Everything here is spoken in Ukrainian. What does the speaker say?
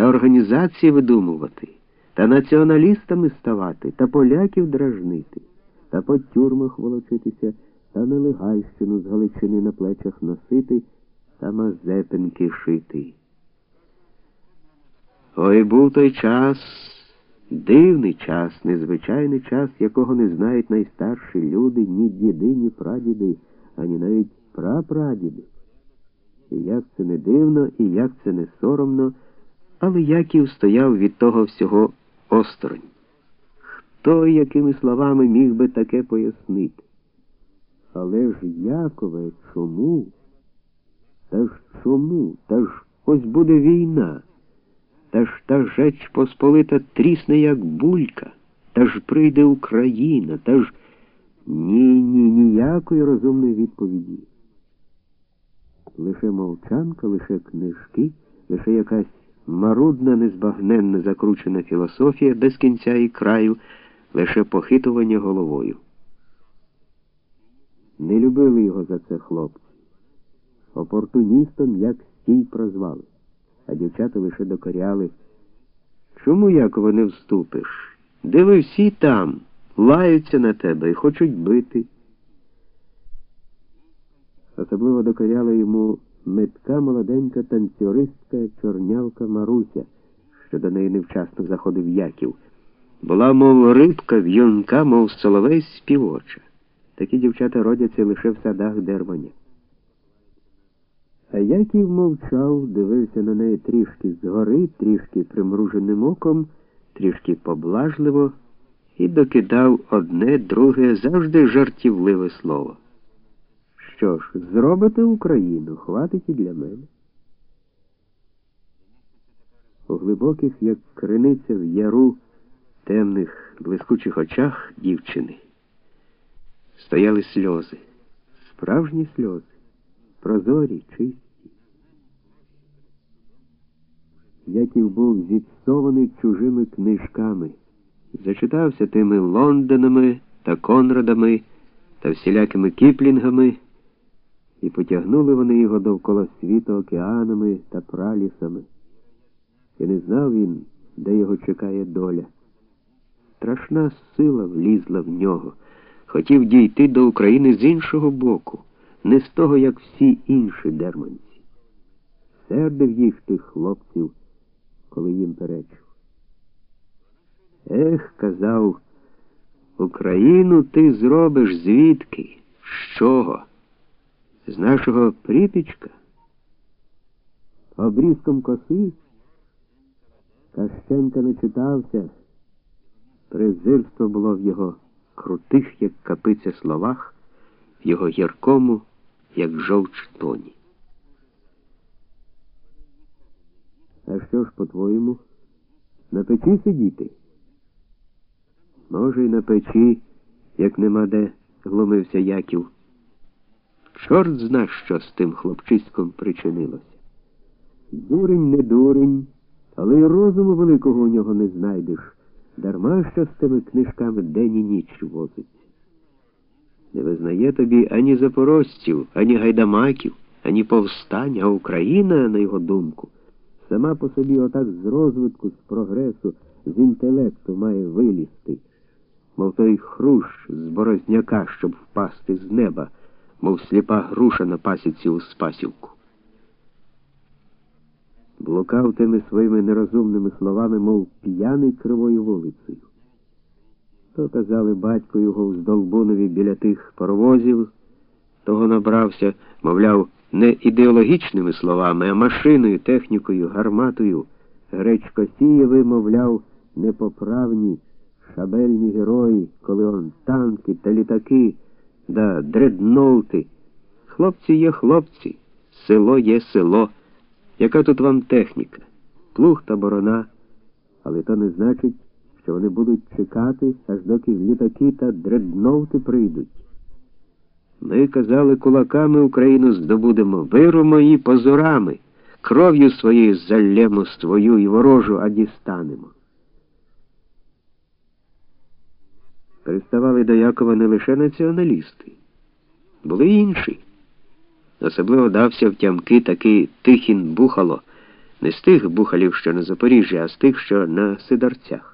та організації видумувати, та націоналістами ставати, та поляків дражнити, та по тюрмах волочитися, та нелегальщину з Галичини на плечах носити, та мазепинки шити. Ой був той час, дивний час, незвичайний час, якого не знають найстарші люди, ні діди, ні прадіди, ані навіть прапрадіди. І як це не дивно, і як це не соромно, але Яків стояв від того всього осторонь. Хто якими словами міг би таке пояснити? Але ж Якове, чому? Та ж чому? Та ж ось буде війна. Та ж та жеч Посполита трісне, як булька, та ж прийде Україна, та ж ні, ні, ніякої розумної відповіді. Лише мовчанка, лише книжки, лише якась марудна, незбагненна закручена філософія без кінця і краю, лише похитування головою. Не любили його за це хлопці. Опортуністом як стій прозвали а дівчата лише докоряли. Чому, Яково, не вступиш? Диви всі там, лаються на тебе і хочуть бити. Особливо докоряла йому метка молоденька танцюристка чорнявка Маруся, що до неї невчасно заходив Яків. Була, мов рибка, в'юнка, мов соловей співоча. Такі дівчата родяться лише в садах дерманя. А Яків мовчав, дивився на неї трішки згори, трішки примруженим оком, трішки поблажливо і докидав одне, друге, завжди жартівливе слово. Що ж, зробите Україну, хватить і для мене. У глибоких, як криниця в яру темних, блискучих очах дівчини стояли сльози, справжні сльози прозорі, чисті. Яків був зіпсований чужими книжками, зачитався тими Лондонами та Конрадами та всілякими кіплінгами, і потягнули вони його довкола світу океанами та пралісами. І не знав він, де його чекає доля. Страшна сила влізла в нього, хотів дійти до України з іншого боку не з того, як всі інші дерманці. Сердив їх тих хлопців, коли їм перечив. Ех, казав, Україну ти зробиш звідки? З чого? З нашого припічка? Обрізком коси? Кащенка не читався. Презирство було в його крутих, як капиця словах, в його гіркому як жовч тоні. А що ж, по-твоєму, на печі сидіти? Може, й на печі, як нема де, глумився Яків. Чорт зна, що з тим хлопчиськом причинилося. Дурень не дурень, але й розуму великого у нього не знайдеш, дарма що з тими книжками день і ніч возить. Не визнає тобі ані запорожців, ані гайдамаків, ані повстань, а Україна, на його думку, сама по собі отак з розвитку, з прогресу, з інтелекту має вилізти, мов той хрущ з борозняка, щоб впасти з неба, мов сліпа груша на пасіці у спасівку. Блукав тими своїми нерозумними словами, мов п'яний кривою вулицею. То казали батько його в Здолбунові біля тих паровозів, того набрався, мовляв, не ідеологічними словами, а машиною, технікою, гарматою. Гречко Сієви, мовляв, непоправні шабельні герої, коли он танки та літаки да дредноути. Хлопці є хлопці, село є село. Яка тут вам техніка? Плуг та борона, але то не значить що вони будуть чекати, аж доки літаки та дредноути прийдуть. Ми казали, кулаками Україну здобудемо, вирумо її позорами, кров'ю своєю заллємо свою і ворожу, а дістанемо. Приставали до Якова не лише націоналісти, були й інші. Особливо дався в тямки такий Тихін Бухало, Не з тих бухалів, що на Запоріжжі, а з тих, що на Сидорцях.